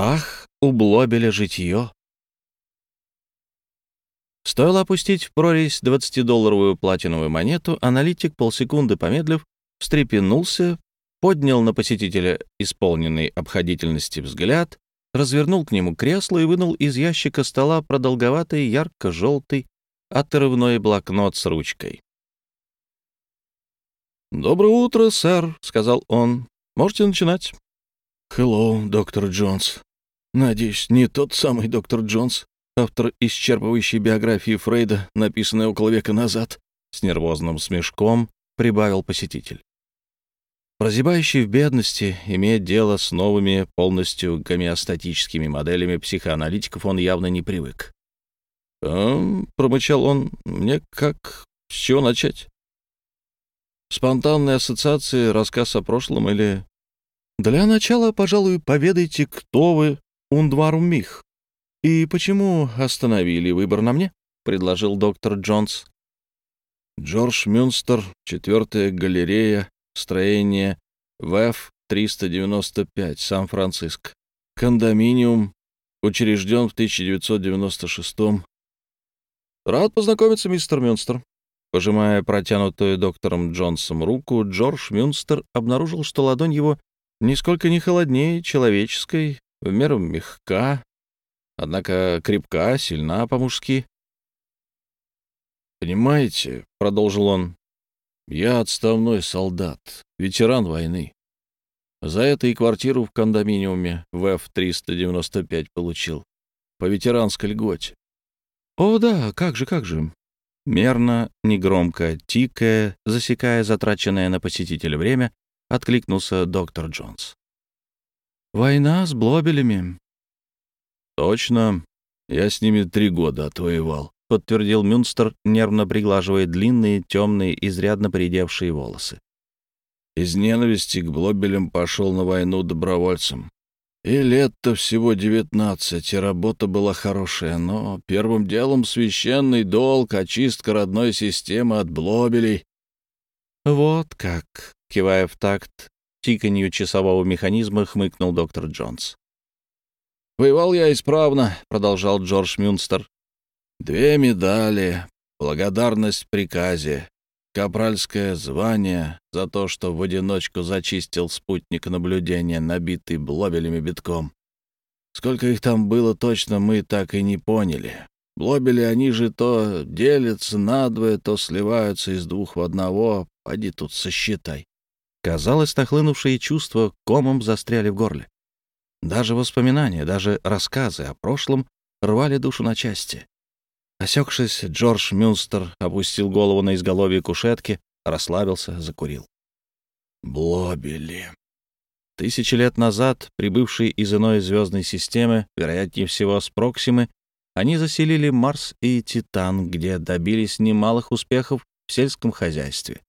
Ах, Блобеля житье! Стоило опустить в прорезь 20-долларовую платиновую монету, аналитик, полсекунды помедлив, встрепенулся, поднял на посетителя исполненный обходительности взгляд, развернул к нему кресло и вынул из ящика стола продолговатый ярко-желтый отрывной блокнот с ручкой. «Доброе утро, сэр», — сказал он. «Можете начинать». «Хеллоу, доктор Джонс. Надеюсь, не тот самый доктор Джонс, автор исчерпывающей биографии Фрейда, написанной около века назад», — с нервозным смешком прибавил посетитель. Прозябающий в бедности, имеет дело с новыми, полностью гомеостатическими моделями психоаналитиков, он явно не привык. «А, — промычал он, — мне как... С чего начать? Спонтанные ассоциации, рассказ о прошлом или... Для начала, пожалуй, поведайте, кто вы, Ундвару Мих, и почему остановили выбор на мне, — предложил доктор Джонс. Джордж Мюнстер, четвертая галерея, строение ВФ-395, Сан-Франциско. Кондоминиум, учрежден в 1996 -м. Рад познакомиться, мистер Мюнстер. Пожимая протянутую доктором Джонсом руку, Джордж Мюнстер обнаружил, что ладонь его нисколько не холоднее человеческой, в меру мягка, однако крепка, сильна по-мужски. «Понимаете», — продолжил он, я отставной солдат, ветеран войны. За это и квартиру в кондоминиуме в F-395 получил. По ветеранской льготе. О, да, как же, как же. Мерно, негромко, тикая, засекая затраченное на посетителя время, откликнулся доктор Джонс. «Война с блобелями». «Точно. Я с ними три года отвоевал. — подтвердил Мюнстер, нервно приглаживая длинные, темные, изрядно поредевшие волосы. Из ненависти к Блобелям пошел на войну добровольцем. И лет-то всего девятнадцать, и работа была хорошая, но первым делом священный долг, очистка родной системы от Блобелей. «Вот как», — кивая в такт тиканью часового механизма, хмыкнул доктор Джонс. «Воевал я исправно», — продолжал Джордж Мюнстер. Две медали, благодарность приказе, капральское звание за то, что в одиночку зачистил спутник наблюдения, набитый блобелями битком. Сколько их там было точно, мы так и не поняли. Блобели, они же то делятся надвое, то сливаются из двух в одного. Пойди тут сосчитай. Казалось, нахлынувшие чувства комом застряли в горле. Даже воспоминания, даже рассказы о прошлом рвали душу на части. Осекшись, Джордж Мюнстер опустил голову на изголовье кушетки, расслабился, закурил. Блобели. Тысячи лет назад, прибывшие из иной звездной системы, вероятнее всего с Проксимы, они заселили Марс и Титан, где добились немалых успехов в сельском хозяйстве.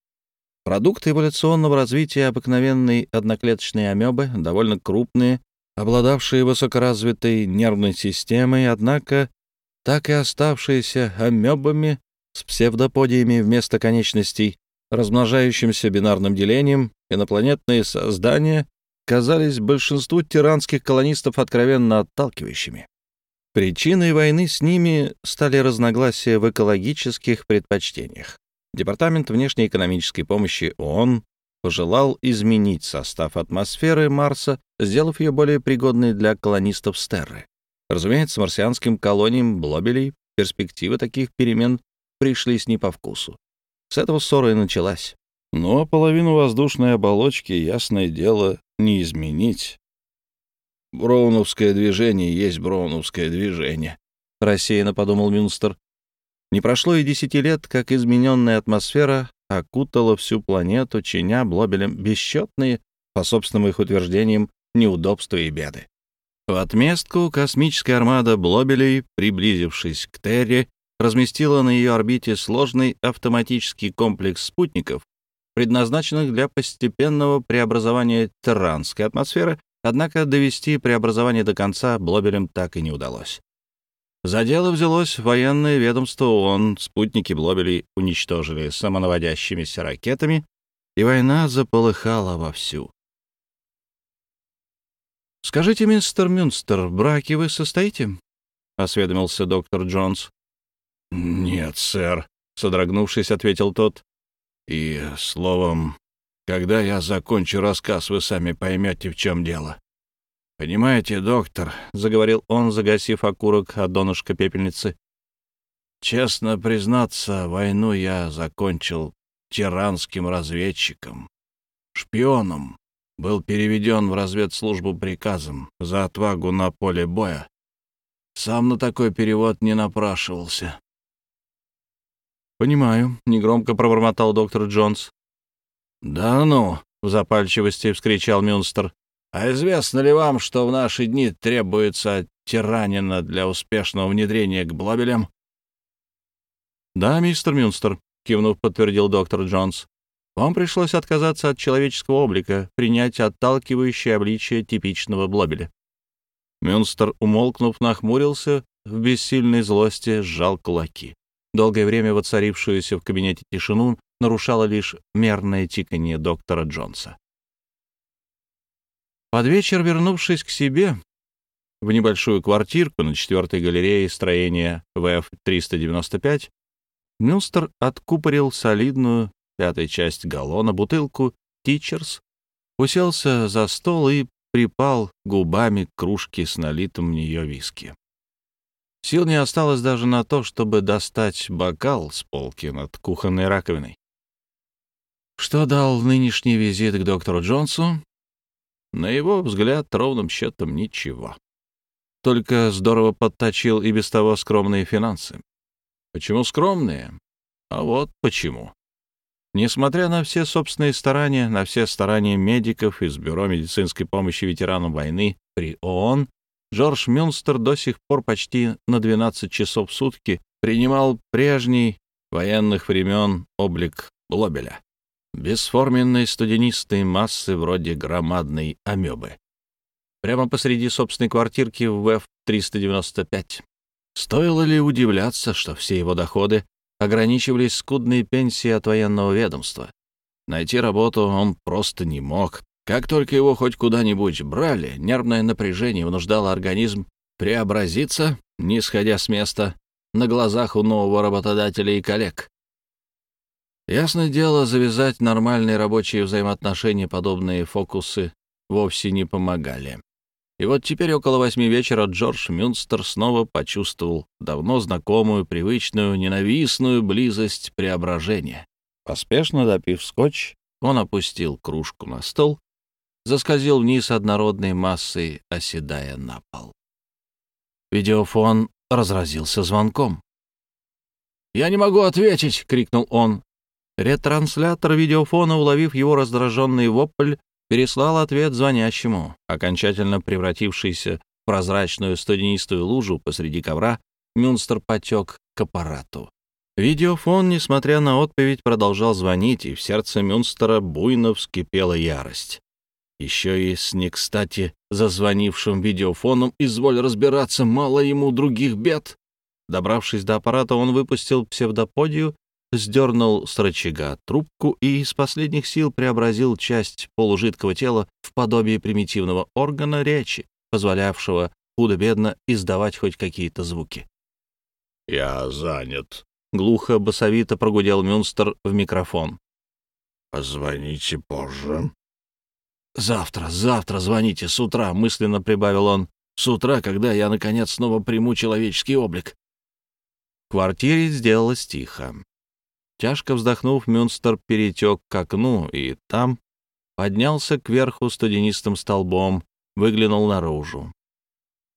Продукты эволюционного развития обыкновенной одноклеточной амебы, довольно крупные, обладавшие высокоразвитой нервной системой, однако так и оставшиеся амебами с псевдоподиями вместо конечностей, размножающимся бинарным делением, инопланетные создания казались большинству тиранских колонистов откровенно отталкивающими. Причиной войны с ними стали разногласия в экологических предпочтениях. Департамент внешней экономической помощи ООН пожелал изменить состав атмосферы Марса, сделав ее более пригодной для колонистов Стерры. Разумеется, марсианским колониям Блобелей перспективы таких перемен пришлись не по вкусу. С этого ссора и началась. Но половину воздушной оболочки, ясное дело, не изменить. Броуновское движение есть броуновское движение, — рассеянно подумал Мюнстер. Не прошло и десяти лет, как измененная атмосфера окутала всю планету, чиня Блобелем бесчетные, по собственным их утверждениям, неудобства и беды. В отместку космическая армада Блобелей, приблизившись к Терре, разместила на ее орбите сложный автоматический комплекс спутников, предназначенных для постепенного преобразования терранской атмосферы, однако довести преобразование до конца Блобелям так и не удалось. За дело взялось военное ведомство ООН, спутники Блобелей уничтожили самонаводящимися ракетами, и война заполыхала вовсю. «Скажите, мистер Мюнстер, в браке вы состоите?» — осведомился доктор Джонс. «Нет, сэр», — содрогнувшись, ответил тот. «И, словом, когда я закончу рассказ, вы сами поймете, в чем дело. Понимаете, доктор, — заговорил он, загасив окурок от донышка пепельницы, — честно признаться, войну я закончил тиранским разведчиком, шпионом, был переведен в разведслужбу приказом за отвагу на поле боя. Сам на такой перевод не напрашивался. «Понимаю», — негромко пробормотал доктор Джонс. «Да ну!» — в запальчивости вскричал Мюнстер. «А известно ли вам, что в наши дни требуется тиранина для успешного внедрения к блобелям?» «Да, мистер Мюнстер», — кивнув, подтвердил доктор Джонс. «Вам пришлось отказаться от человеческого облика, принять отталкивающее обличие типичного блобеля». Мюнстер, умолкнув, нахмурился, в бессильной злости сжал кулаки. Долгое время воцарившуюся в кабинете тишину нарушало лишь мерное тиканье доктора Джонса. Под вечер, вернувшись к себе в небольшую квартирку на четвертой галерее строения ВФ-395, Мюнстер откупорил солидную, пятая часть галлона, бутылку «Тичерс», уселся за стол и припал губами к кружке с налитым в нее виски. Сил не осталось даже на то, чтобы достать бокал с полки над кухонной раковиной. Что дал нынешний визит к доктору Джонсу? На его взгляд, ровным счетом ничего. Только здорово подточил и без того скромные финансы. Почему скромные? А вот почему. Несмотря на все собственные старания, на все старания медиков из Бюро медицинской помощи ветеранам войны при ООН, Джордж Мюнстер до сих пор почти на 12 часов в сутки принимал прежний военных времен облик Лобеля бесформенной студенистой массы вроде громадной амебы. Прямо посреди собственной квартирки в ВЭФ-395. Стоило ли удивляться, что все его доходы ограничивались скудной пенсией от военного ведомства? Найти работу он просто не мог. Как только его хоть куда-нибудь брали, нервное напряжение вынуждало организм преобразиться, не сходя с места, на глазах у нового работодателя и коллег. Ясное дело, завязать нормальные рабочие взаимоотношения, подобные фокусы, вовсе не помогали. И вот теперь около восьми вечера Джордж Мюнстер снова почувствовал давно знакомую, привычную, ненавистную близость преображения. Поспешно допив скотч, он опустил кружку на стол, заскользил вниз однородной массой, оседая на пол. Видеофон разразился звонком. «Я не могу ответить!» — крикнул он. Ретранслятор видеофона, уловив его раздраженный вопль, переслал ответ звонящему. Окончательно превратившийся в прозрачную студенистую лужу посреди ковра, Мюнстер потек к аппарату. Видеофон, несмотря на отповедь, продолжал звонить, и в сердце Мюнстера буйно вскипела ярость. Еще и с не кстати зазвонившим видеофоном изволь разбираться, мало ему других бед. Добравшись до аппарата, он выпустил псевдоподию сдернул с рычага трубку и из последних сил преобразил часть полужидкого тела в подобие примитивного органа речи, позволявшего худо-бедно издавать хоть какие-то звуки. «Я занят», — глухо, басовито прогудел Мюнстер в микрофон. «Позвоните позже». «Завтра, завтра звоните, с утра», — мысленно прибавил он. «С утра, когда я, наконец, снова приму человеческий облик». В квартире сделалось тихо. Тяжко вздохнув, Мюнстер перетек к окну и там поднялся кверху студенистым столбом, выглянул наружу.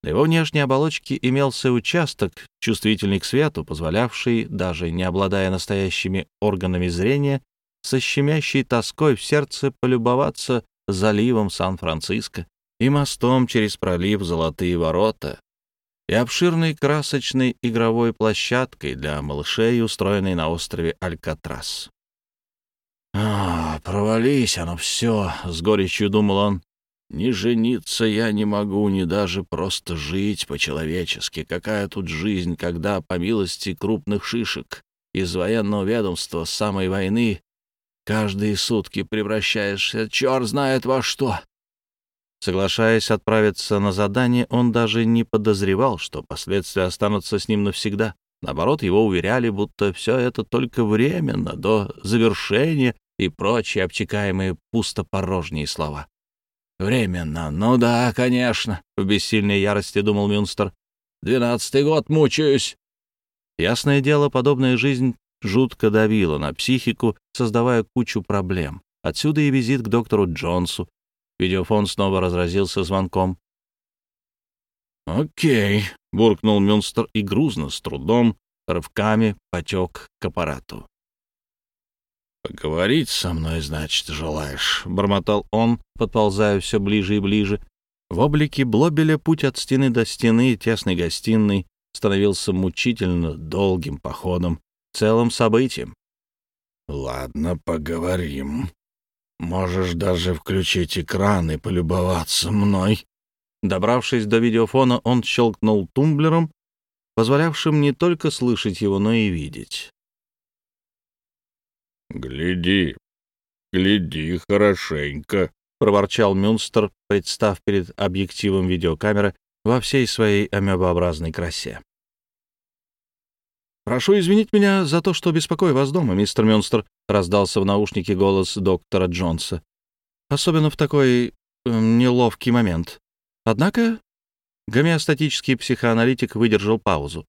На его внешней оболочке имелся участок, чувствительный к свету, позволявший, даже не обладая настоящими органами зрения, со щемящей тоской в сердце полюбоваться заливом Сан-Франциско и мостом через пролив Золотые ворота, и обширной красочной игровой площадкой для малышей, устроенной на острове Алькатрас. «А, провались оно все», — с горечью думал он. «Не жениться я не могу, ни даже просто жить по-человечески. Какая тут жизнь, когда, по милости крупных шишек, из военного ведомства самой войны каждые сутки превращаешься черт знает во что. Соглашаясь отправиться на задание, он даже не подозревал, что последствия останутся с ним навсегда. Наоборот, его уверяли, будто все это только временно, до завершения и прочие обтекаемые пустопорожние слова. «Временно, ну да, конечно», — в бессильной ярости думал Мюнстер. «Двенадцатый год мучаюсь». Ясное дело, подобная жизнь жутко давила на психику, создавая кучу проблем. Отсюда и визит к доктору Джонсу. Видеофон снова разразился звонком. «Окей», — буркнул Мюнстер и грузно, с трудом, рывками потек к аппарату. «Поговорить со мной, значит, желаешь?» — бормотал он, подползая все ближе и ближе. В облике Блобеля путь от стены до стены тесной гостиной становился мучительно долгим походом, целым событием. «Ладно, поговорим. Можешь даже включить экран и полюбоваться мной». Добравшись до видеофона, он щелкнул тумблером, позволявшим не только слышать его, но и видеть. «Гляди, гляди хорошенько», — проворчал Мюнстер, представ перед объективом видеокамеры во всей своей амебообразной красе. «Прошу извинить меня за то, что беспокою вас дома, мистер Мюнстер», — раздался в наушнике голос доктора Джонса. «Особенно в такой э, неловкий момент. Однако...» Гомеостатический психоаналитик выдержал паузу.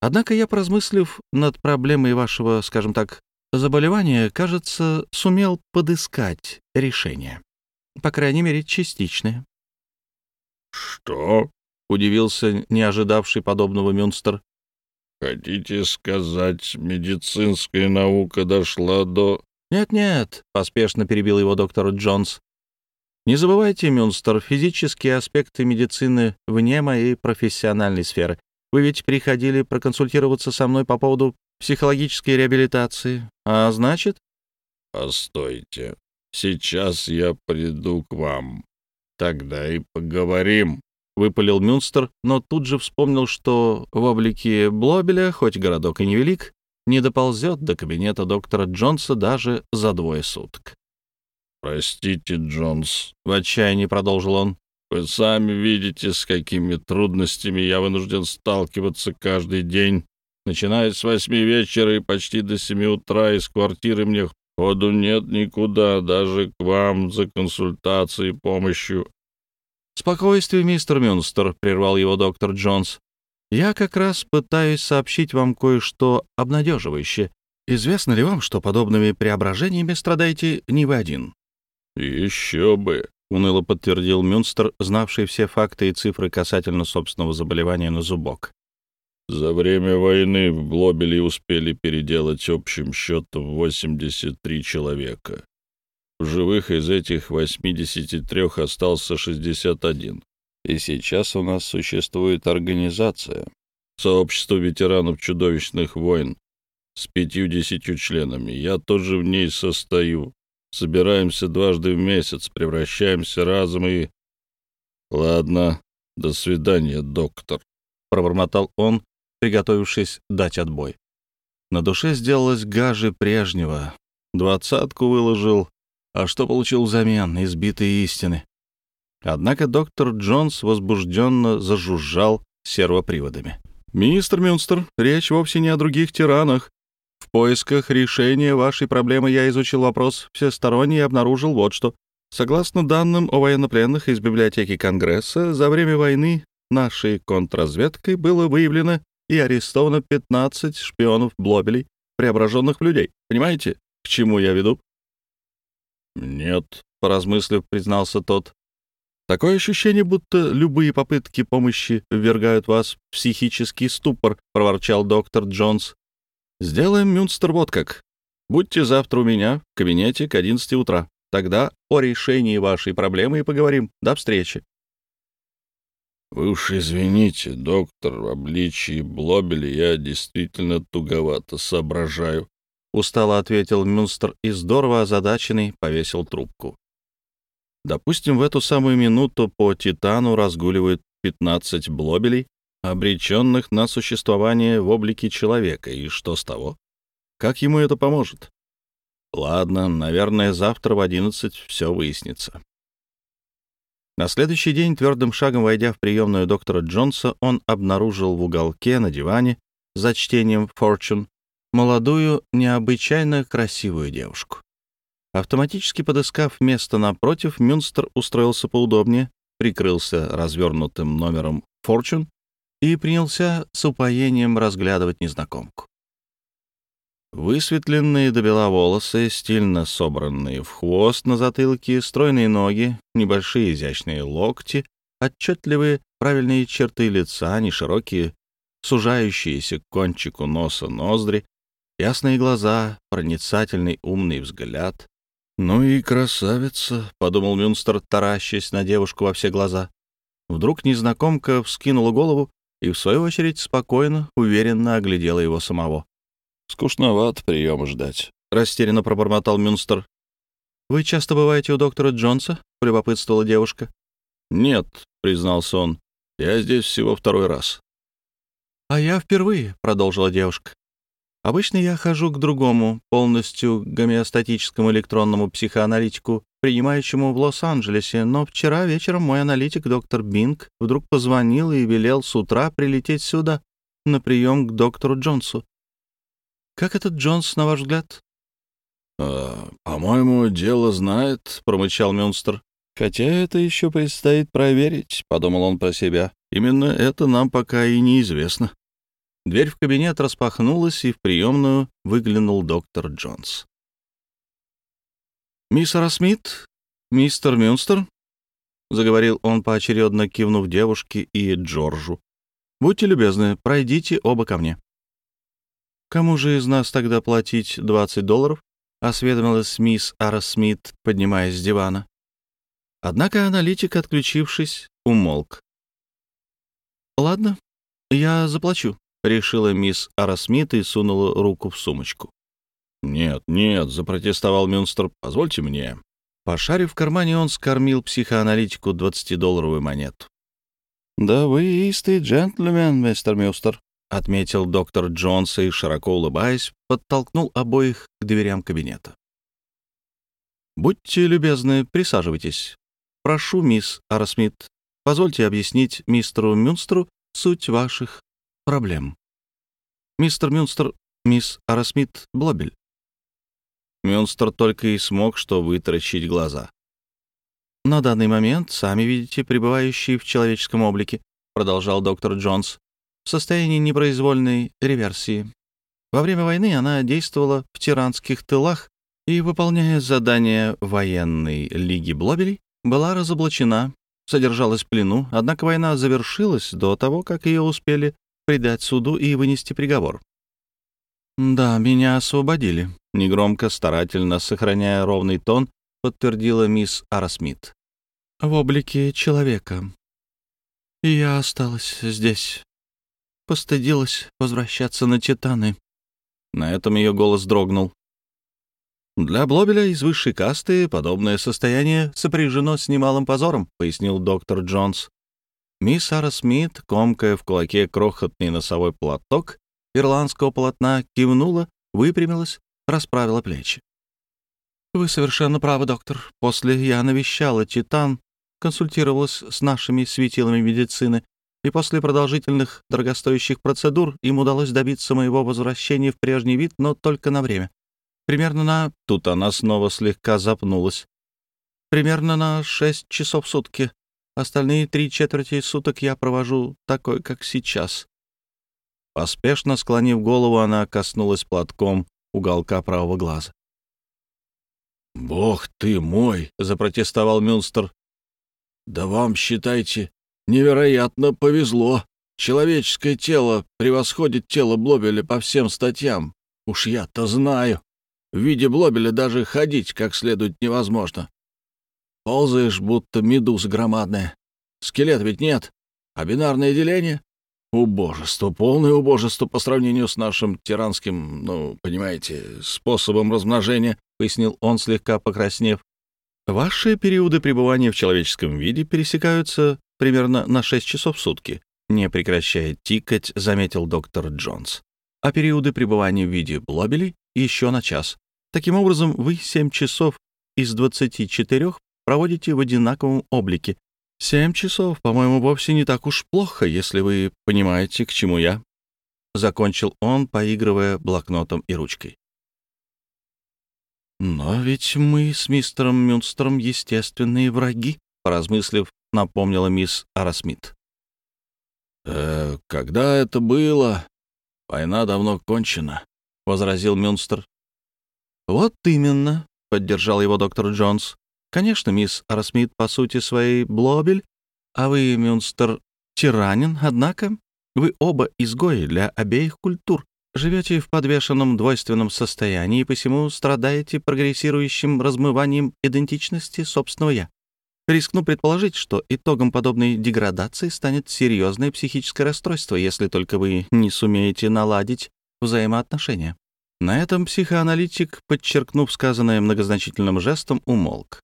«Однако я, поразмыслив над проблемой вашего, скажем так, заболевания, кажется, сумел подыскать решение. По крайней мере, частичное. «Что?» — удивился не ожидавший подобного Мюнстер. «Хотите сказать, медицинская наука дошла до...» «Нет-нет», — поспешно перебил его доктор Джонс. «Не забывайте, Мюнстер, физические аспекты медицины вне моей профессиональной сферы. Вы ведь приходили проконсультироваться со мной по поводу психологической реабилитации. А значит... Постойте. Сейчас я приду к вам. Тогда и поговорим. Выпалил Мюнстер, но тут же вспомнил, что в облике Блобеля, хоть городок и невелик, не доползет до кабинета доктора Джонса даже за двое суток. «Простите, Джонс», — в отчаянии продолжил он. «Вы сами видите, с какими трудностями я вынужден сталкиваться каждый день. Начиная с восьми вечера и почти до семи утра из квартиры мне ходу нет никуда, даже к вам за консультацией и помощью. «Спокойствие, мистер Мюнстер», — прервал его доктор Джонс. «Я как раз пытаюсь сообщить вам кое-что обнадеживающее. Известно ли вам, что подобными преображениями страдаете не вы один?» «Еще бы», — уныло подтвердил Мюнстер, знавший все факты и цифры касательно собственного заболевания на зубок. За время войны в Глобеле успели переделать общим счетом 83 человека. В живых из этих 83 остался 61. И сейчас у нас существует организация, сообщество ветеранов чудовищных войн, с пятью-десятью членами. Я тоже в ней состою. Собираемся дважды в месяц, превращаемся разом и... Ладно, до свидания, доктор, — пробормотал он, приготовившись дать отбой. На душе сделалось гаже прежнего. Двадцатку выложил, а что получил взамен? Избитые истины. Однако доктор Джонс возбужденно зажужжал сервоприводами. «Мистер Мюнстер, речь вовсе не о других тиранах. В поисках решения вашей проблемы я изучил вопрос всесторонне и обнаружил вот что. Согласно данным о военнопленных из библиотеки Конгресса, за время войны нашей контрразведкой было выявлено и арестовано 15 шпионов Блобелей, преображенных в людей. Понимаете, к чему я веду?» «Нет», — поразмыслив, признался тот. «Такое ощущение, будто любые попытки помощи ввергают вас в психический ступор», — проворчал доктор Джонс. «Сделаем, Мюнстер, вот как. Будьте завтра у меня в кабинете к 11 утра. Тогда о решении вашей проблемы и поговорим. До встречи». «Вы уж извините, доктор, в обличии Блобеля я действительно туговато соображаю», — устало ответил Мюнстер и здорово озадаченный повесил трубку. Допустим, в эту самую минуту по Титану разгуливают 15 Блобелей, обреченных на существование в облике человека, и что с того? Как ему это поможет? Ладно, наверное, завтра в 11 все выяснится. На следующий день, твердым шагом войдя в приемную доктора Джонса, он обнаружил в уголке на диване за чтением «Fortune» молодую, необычайно красивую девушку. Автоматически подыскав место напротив, Мюнстер устроился поудобнее, прикрылся развернутым номером «Fortune» и принялся с упоением разглядывать незнакомку. Высветленные до бела волосы, стильно собранные в хвост на затылке, стройные ноги, небольшие изящные локти, отчетливые правильные черты лица, неширокие, сужающиеся к кончику носа ноздри, ясные глаза, проницательный умный взгляд. «Ну и красавица», — подумал Мюнстер, таращась на девушку во все глаза. Вдруг незнакомка вскинула голову и, в свою очередь, спокойно, уверенно оглядела его самого. «Скучновато приема ждать», — растерянно пробормотал Мюнстер. «Вы часто бываете у доктора Джонса?» — полюбопытствовала девушка. «Нет», — признался он, — «я здесь всего второй раз». «А я впервые», — продолжила девушка. «Обычно я хожу к другому, полностью гомеостатическому электронному психоаналитику, принимающему в Лос-Анджелесе, но вчера вечером мой аналитик, доктор Бинг, вдруг позвонил и велел с утра прилететь сюда, на прием к доктору Джонсу. Как этот Джонс, на ваш взгляд?» «А, «По-моему, дело знает», — промычал Мюнстер. «Хотя это еще предстоит проверить», — подумал он про себя. «Именно это нам пока и неизвестно». Дверь в кабинет распахнулась, и в приемную выглянул доктор Джонс. «Мисс Росмит, мистер Мюнстер», — заговорил он поочередно, кивнув девушке и Джорджу. «Будьте любезны, пройдите оба ко мне». «Кому же из нас тогда платить 20 долларов?» — осведомилась мисс Ара Смит, поднимаясь с дивана. Однако аналитик, отключившись, умолк. «Ладно, я заплачу», — решила мисс Арасмит и сунула руку в сумочку. «Нет, нет», — запротестовал Мюнстер, — «позвольте мне». Пошарив в кармане, он скормил психоаналитику двадцатидолларовую монету. «Да вы истый джентльмен, мистер Мюстер», — отметил доктор Джонс и, широко улыбаясь, подтолкнул обоих к дверям кабинета. «Будьте любезны, присаживайтесь. Прошу, мисс Арасмит, позвольте объяснить мистеру Мюнстеру суть ваших проблем. Мистер Мюнстер, мисс Арасмит Блобель. Мюнстер только и смог что вытаращить глаза. «На данный момент, сами видите, пребывающий в человеческом облике», продолжал доктор Джонс, в состоянии непроизвольной реверсии. Во время войны она действовала в тиранских тылах и, выполняя задания военной лиги Блобелей, была разоблачена, содержалась в плену, однако война завершилась до того, как ее успели предать суду и вынести приговор. «Да, меня освободили», — негромко, старательно, сохраняя ровный тон, подтвердила мисс Арасмит. «В облике человека. Я осталась здесь. Постыдилась возвращаться на Титаны». На этом ее голос дрогнул. «Для Блобеля из высшей касты подобное состояние сопряжено с немалым позором», — пояснил доктор Джонс. Мисс Сара Смит, комкая в кулаке крохотный носовой платок ирландского полотна, кивнула, выпрямилась, расправила плечи. «Вы совершенно правы, доктор. После я навещала Титан, консультировалась с нашими светилами медицины, и после продолжительных дорогостоящих процедур им удалось добиться моего возвращения в прежний вид, но только на время. Примерно на...» Тут она снова слегка запнулась. «Примерно на шесть часов в сутки. Остальные три четверти суток я провожу такой, как сейчас». Поспешно склонив голову, она коснулась платком уголка правого глаза. «Бог ты мой!» — запротестовал Мюнстер. «Да вам, считайте, невероятно повезло. Человеческое тело превосходит тело Блобеля по всем статьям. Уж я-то знаю. В виде Блобеля даже ходить как следует невозможно. Ползаешь, будто медуза громадная. Скелет ведь нет. А бинарное деление? Убожество, полное убожество по сравнению с нашим тиранским, ну, понимаете, способом размножения, — пояснил он, слегка покраснев. Ваши периоды пребывания в человеческом виде пересекаются примерно на 6 часов в сутки, не прекращая тикать, заметил доктор Джонс. А периоды пребывания в виде блобелей еще на час. Таким образом, вы 7 часов из 24 проводите в одинаковом облике, Семь часов, по-моему, вовсе не так уж плохо, если вы понимаете, к чему я. Закончил он, поигрывая блокнотом и ручкой. Но ведь мы с мистером Мюнстером естественные враги, поразмыслив, напомнила мисс Арасмит. «Э, «Когда это было? Война давно кончена», — возразил Мюнстер. «Вот именно», — поддержал его доктор Джонс. «Конечно, мисс Арасмит по сути своей Блобель, а вы, Мюнстер, тиранин, однако вы оба изгои для обеих культур, живете в подвешенном двойственном состоянии и посему страдаете прогрессирующим размыванием идентичности собственного «я». Рискну предположить, что итогом подобной деградации станет серьезное психическое расстройство, если только вы не сумеете наладить взаимоотношения. На этом психоаналитик, подчеркнув сказанное многозначительным жестом, умолк.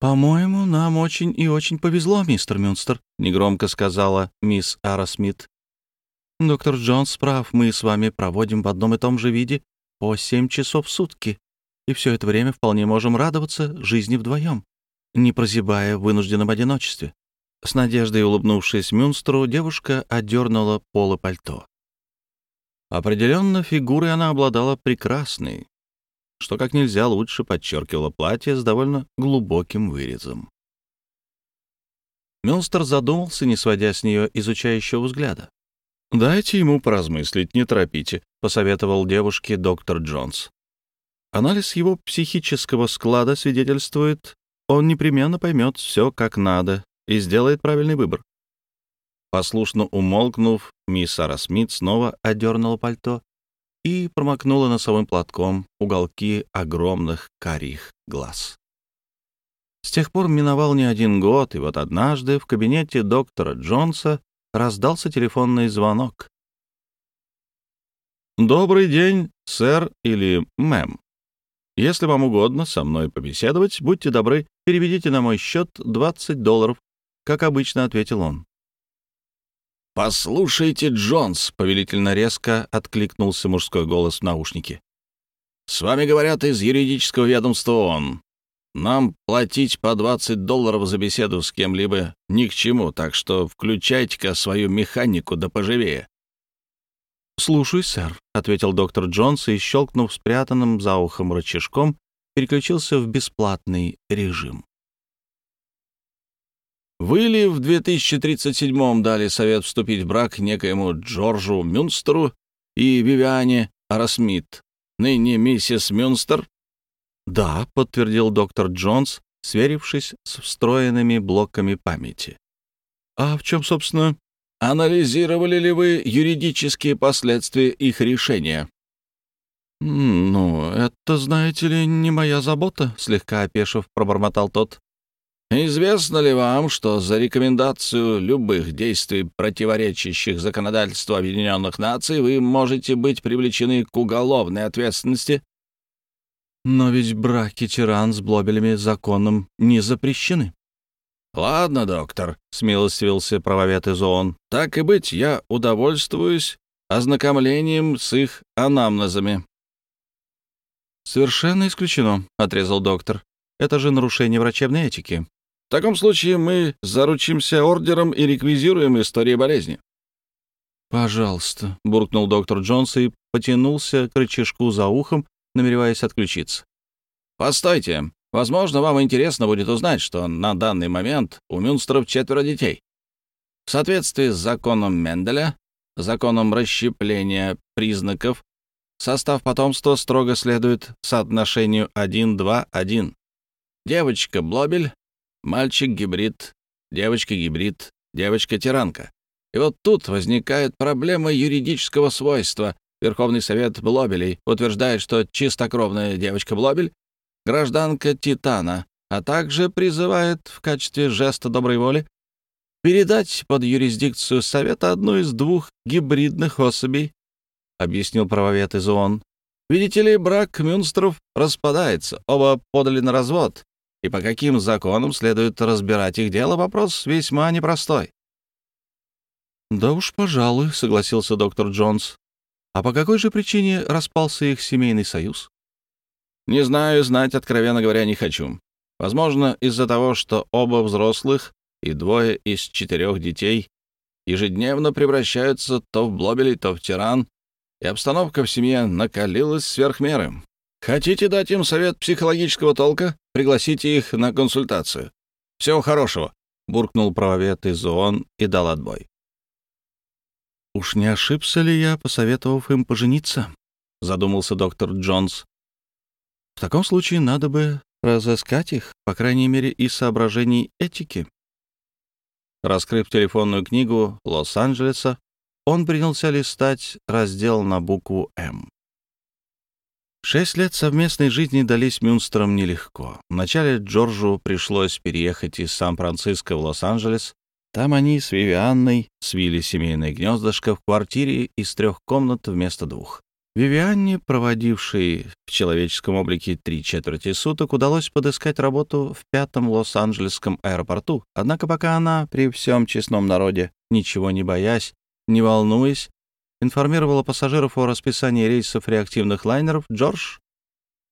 «По-моему, нам очень и очень повезло, мистер Мюнстер», — негромко сказала мисс Ара Смит. «Доктор Джонс прав, мы с вами проводим в одном и том же виде по семь часов в сутки и все это время вполне можем радоваться жизни вдвоем, не прозябая в вынужденном одиночестве. С надеждой улыбнувшись Мюнстеру, девушка одернула поло пальто. Определенно, фигурой она обладала прекрасной, что как нельзя лучше подчеркивало платье с довольно глубоким вырезом. Мюнстер задумался, не сводя с нее изучающего взгляда. «Дайте ему поразмыслить, не торопите», — посоветовал девушке доктор Джонс. Анализ его психического склада свидетельствует, он непременно поймет все как надо и сделает правильный выбор. Послушно умолкнув, мисс Сара Смит снова одернула пальто и промокнула носовым платком уголки огромных карих глаз. С тех пор миновал не один год, и вот однажды в кабинете доктора Джонса раздался телефонный звонок. «Добрый день, сэр или мэм», если вам угодно со мной побеседовать, будьте добры, переведите на мой счет 20 долларов, как обычно ответил он. «Послушайте, Джонс», — повелительно резко откликнулся мужской голос в наушнике. «С вами говорят из юридического ведомства ООН. Нам платить по 20 долларов за беседу с кем-либо ни к чему, так что включайте-ка свою механику да поживее. «Слушаюсь, сэр», — ответил доктор Джонс и, щелкнув спрятанным за ухом рычажком, переключился в бесплатный режим. Вы ли в 2037-м дали совет вступить в брак некоему Джорджу Мюнстеру и Вивиане Арасмит, ныне миссис Мюнстер? Да, подтвердил доктор Джонс, сверившись с встроенными блоками памяти. А в чем, собственно, Анализировали ли вы юридические последствия их решения? «Ну, это, знаете ли, не моя забота», — слегка опешив, пробормотал тот. «Известно ли вам, что за рекомендацию любых действий, противоречащих законодательству Объединенных Наций, вы можете быть привлечены к уголовной ответственности?» «Но ведь браки тиран с блобелями законом не запрещены». «Ладно, доктор», — смилостивился правовед из ООН. «Так и быть, я удовольствуюсь ознакомлением с их анамнезами». «Совершенно исключено», — отрезал доктор. «Это же нарушение врачебной этики». «В таком случае мы заручимся ордером и реквизируем истории болезни». «Пожалуйста», — буркнул доктор Джонс и потянулся к рычажку за ухом, намереваясь отключиться. «Постойте», Возможно, вам интересно будет узнать, что на данный момент у Мюнстеров четверо детей. В соответствии с законом Менделя, законом расщепления признаков, состав потомства строго следует соотношению 1-2-1. Девочка Блобель, мальчик-гибрид, девочка-гибрид, девочка-тиранка. И вот тут возникает проблема юридического свойства. Верховный совет Блобелей утверждает, что чистокровная девочка Блобель гражданка Титана, а также призывает в качестве жеста доброй воли передать под юрисдикцию Совета одну из двух гибридных особей, объяснил правовед из ООН. Видите ли, брак Мюнстеров распадается, оба подали на развод, и по каким законам следует разбирать их дело, вопрос весьма непростой. «Да уж, пожалуй», — согласился доктор Джонс. «А по какой же причине распался их семейный союз?» Не знаю, знать, откровенно говоря, не хочу. Возможно, из-за того, что оба взрослых и двое из четырех детей ежедневно превращаются то в блобелей, то в тиран, и обстановка в семье накалилась сверх меры. Хотите дать им совет психологического толка? Пригласите их на консультацию. Всего хорошего, — буркнул правовед из ООН и дал отбой. «Уж не ошибся ли я, посоветовав им пожениться?» — задумался доктор Джонс. «В таком случае надо бы разыскать их, по крайней мере, из соображений этики». Раскрыв телефонную книгу Лос-Анджелеса, он принялся листать раздел на букву «М». Шесть лет совместной жизни дались Мюнстерам нелегко. Вначале Джорджу пришлось переехать из Сан-Франциско в Лос-Анджелес. Там они с Вивианной свили семейное гнездышко в квартире из трех комнат вместо двух. Вивианне, проводившей в человеческом облике три четверти суток, удалось подыскать работу в пятом Лос-Анджелесском аэропорту. Однако пока она, при всем честном народе, ничего не боясь, не волнуясь, информировала пассажиров о расписании рейсов реактивных лайнеров, Джордж...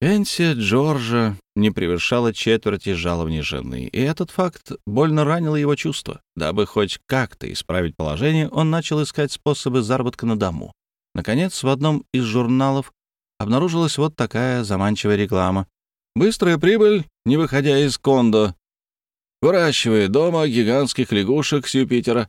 Пенсия Джорджа не превышала четверти жалований жены, и этот факт больно ранил его чувства. Дабы хоть как-то исправить положение, он начал искать способы заработка на дому. Наконец, в одном из журналов обнаружилась вот такая заманчивая реклама. «Быстрая прибыль, не выходя из кондо. Выращивая дома гигантских лягушек с Юпитера.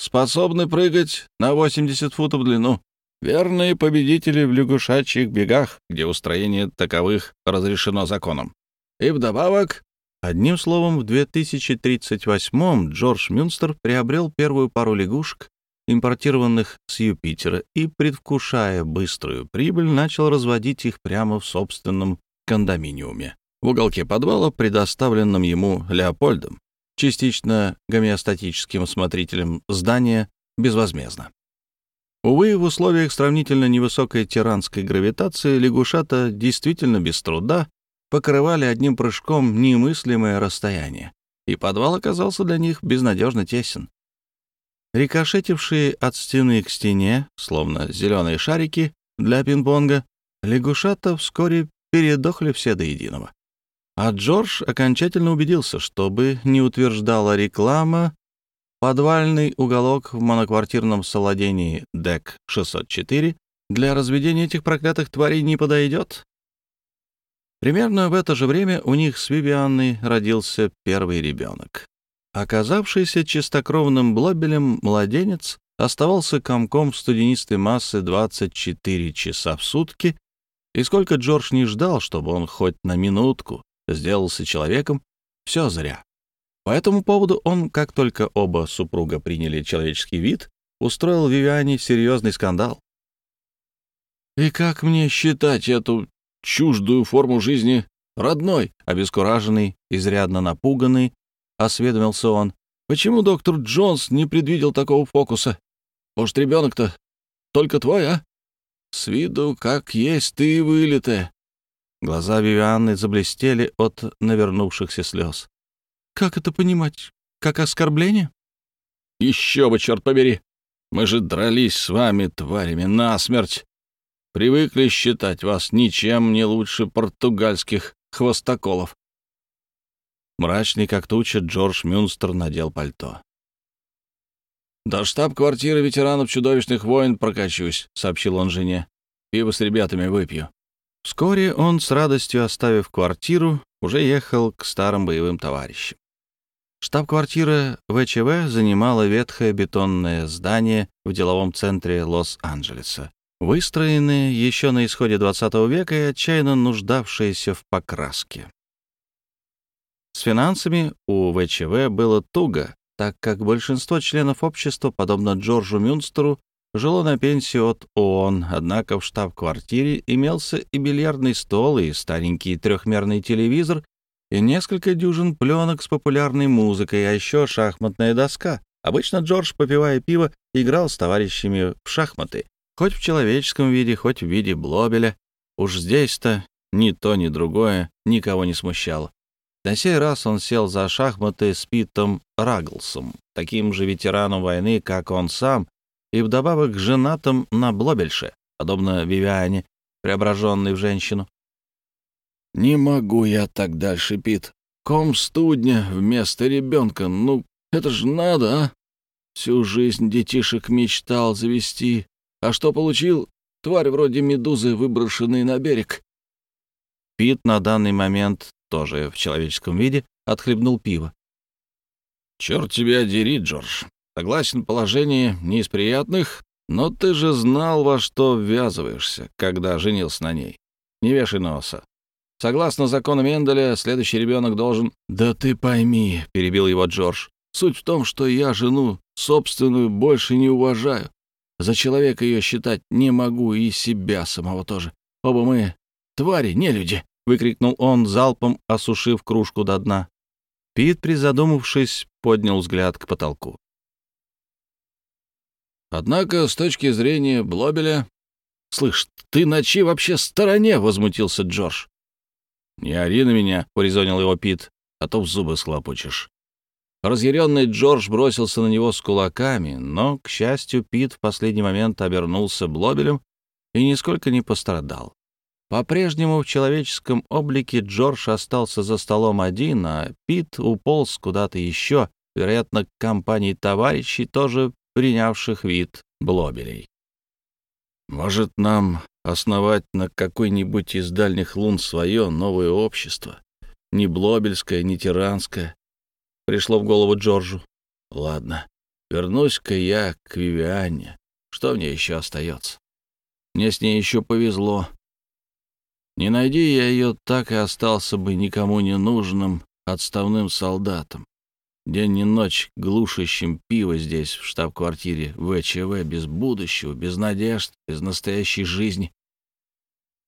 Способны прыгать на 80 футов в длину. Верные победители в лягушачьих бегах, где устроение таковых разрешено законом. И вдобавок Одним словом, в 2038-м Джордж Мюнстер приобрел первую пару лягушек, импортированных с Юпитера, и, предвкушая быструю прибыль, начал разводить их прямо в собственном кондоминиуме. В уголке подвала, предоставленном ему Леопольдом, частично гомеостатическим смотрителем здания, безвозмездно. Увы, в условиях сравнительно невысокой тиранской гравитации лягушата действительно без труда покрывали одним прыжком немыслимое расстояние, и подвал оказался для них безнадежно тесен. Рикошетившие от стены к стене, словно зеленые шарики для пинг-понга, лягушата вскоре передохли все до единого. А Джордж окончательно убедился, чтобы не утверждала реклама, подвальный уголок в моноквартирном совладении ДЭК 604 для разведения этих проклятых тварей не подойдет. Примерно в это же время у них с Вивианной родился первый ребенок. Оказавшийся чистокровным блобелем младенец оставался комком студенистой массы 24 часа в сутки, и сколько Джордж не ждал, чтобы он хоть на минутку сделался человеком, все зря. По этому поводу он, как только оба супруга приняли человеческий вид, устроил Вивиане серьезный скандал. «И как мне считать эту чуждую форму жизни родной?» Обескураженный, изрядно напуганный, осведомился он. «Почему доктор Джонс не предвидел такого фокуса? Может, ребенок-то только твой, а? С виду, как есть ты вылитая». Глаза Вивианны заблестели от навернувшихся слез. «Как это понимать? Как оскорбление?» «Еще бы, черт побери! Мы же дрались с вами, тварями, насмерть! Привыкли считать вас ничем не лучше португальских хвостоколов. Мрачный, как туча, Джордж Мюнстер надел пальто. «До штаб-квартиры ветеранов чудовищных войн прокачусь», — сообщил он жене. «Пиво с ребятами выпью». Вскоре он, с радостью оставив квартиру, уже ехал к старым боевым товарищам. Штаб-квартира ВЧВ занимала ветхое бетонное здание в деловом центре Лос-Анджелеса, выстроенное еще на исходе XX века и отчаянно нуждавшееся в покраске. С финансами у ВЧВ было туго, так как большинство членов общества, подобно Джорджу Мюнстеру, жило на пенсию от ООН, однако в штаб-квартире имелся и бильярдный стол, и старенький трехмерный телевизор, и несколько дюжин пленок с популярной музыкой, а еще шахматная доска. Обычно Джордж, попивая пиво, играл с товарищами в шахматы, хоть в человеческом виде, хоть в виде блобеля. Уж здесь-то ни то, ни другое никого не смущало. На сей раз он сел за шахматы с Питом Рагглсом, таким же ветераном войны, как он сам, и вдобавок женатым на Блобельше, подобно Вивиане, преображенной в женщину. «Не могу я так дальше, Пит», — Ком студня вместо ребенка. Ну, это ж надо, а? Всю жизнь детишек мечтал завести. А что получил? Тварь вроде медузы, выброшенной на берег. Пит на данный момент, тоже в человеческом виде, отхлебнул пиво. «Черт тебя дери, Джордж. Согласен, положение не из приятных, но ты же знал, во что ввязываешься, когда женился на ней. Не вешай носа. Согласно закону Менделя, следующий ребенок должен... «Да ты пойми», — перебил его Джордж, — «суть в том, что я жену собственную больше не уважаю. За человека ее считать не могу и себя самого тоже. Оба мы твари, не люди», — выкрикнул он, залпом осушив кружку до дна. Пит, призадумавшись, поднял взгляд к потолку. «Однако, с точки зрения Блобеля...» «Слышь, ты на чьей вообще стороне?» — возмутился Джордж. «Не ори на меня», — урезонил его Пит, — «а то в зубы схлопочешь». Разъяренный Джордж бросился на него с кулаками, но, к счастью, Пит в последний момент обернулся блобелем и нисколько не пострадал. По-прежнему в человеческом облике Джордж остался за столом один, а Пит уполз куда-то еще, вероятно, к компании товарищей, тоже принявших вид блобелей. «Может, нам основать на какой-нибудь из дальних лун свое новое общество. Не блобельское, не тиранское. Пришло в голову Джорджу. Ладно, вернусь-ка я к Вивиане. Что мне еще остается? Мне с ней еще повезло. Не найди я ее, так и остался бы никому не нужным отставным солдатом. День и ночь глушащим пиво здесь, в штаб-квартире ВЧВ, без будущего, без надежд, без настоящей жизни.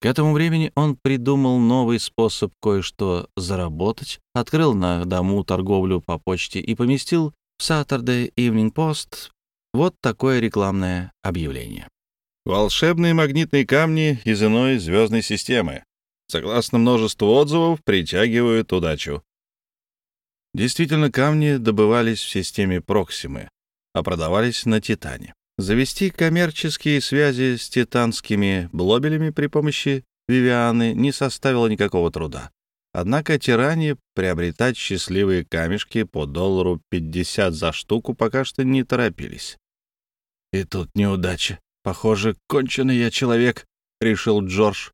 К этому времени он придумал новый способ кое-что заработать, открыл на дому торговлю по почте и поместил в Saturday Evening Post вот такое рекламное объявление. Волшебные магнитные камни из иной звездной системы. Согласно множеству отзывов, притягивают удачу. Действительно, камни добывались в системе Проксимы, а продавались на Титане. Завести коммерческие связи с титанскими блобелями при помощи Вивианы не составило никакого труда. Однако тиране приобретать счастливые камешки по доллару 50 за штуку пока что не торопились. «И тут неудача. Похоже, конченый я человек», — решил Джордж.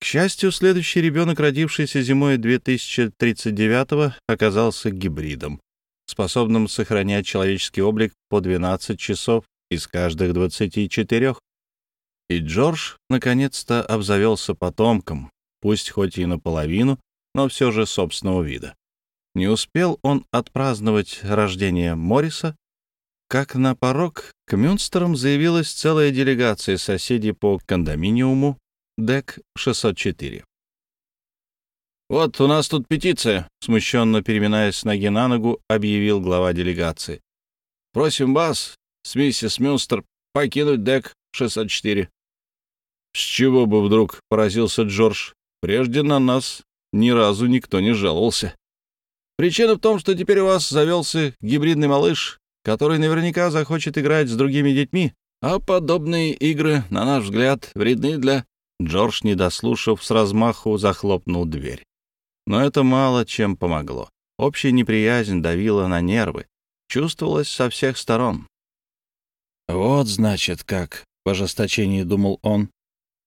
К счастью, следующий ребенок, родившийся зимой 2039-го, оказался гибридом, способным сохранять человеческий облик по 12 часов из каждых 24. И Джордж наконец-то обзавелся потомком, пусть хоть и наполовину, но все же собственного вида. Не успел он отпраздновать рождение Морриса, как на порог к Мюнстерам заявилась целая делегация соседей по кондоминиуму ДЭК 604. «Вот у нас тут петиция», — смущенно переминаясь с ноги на ногу, объявил глава делегации. «Просим вас с миссис Мюнстер покинуть ДЭК 604». «С чего бы вдруг?» — поразился Джордж. «Прежде на нас ни разу никто не жаловался». «Причина в том, что теперь у вас завелся гибридный малыш, который наверняка захочет играть с другими детьми, а подобные игры, на наш взгляд, вредны для Джордж, не дослушав, с размаху захлопнул дверь. Но это мало чем помогло. Общая неприязнь давила на нервы, чувствовалась со всех сторон. «Вот, значит, как», — в ожесточении думал он.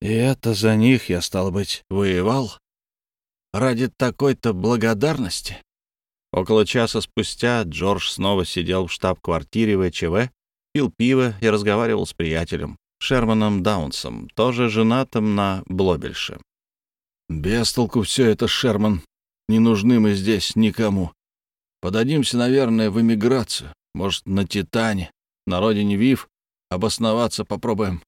«И это за них я, стал быть, воевал? Ради такой-то благодарности?» Около часа спустя Джордж снова сидел в штаб-квартире ВЧВ, пил пиво и разговаривал с приятелем. Шерманом Даунсом, тоже женатым на Блобельше. «Без толку все это, Шерман. Не нужны мы здесь никому. Подадимся, наверное, в эмиграцию. Может, на Титане, на родине Вив. Обосноваться попробуем».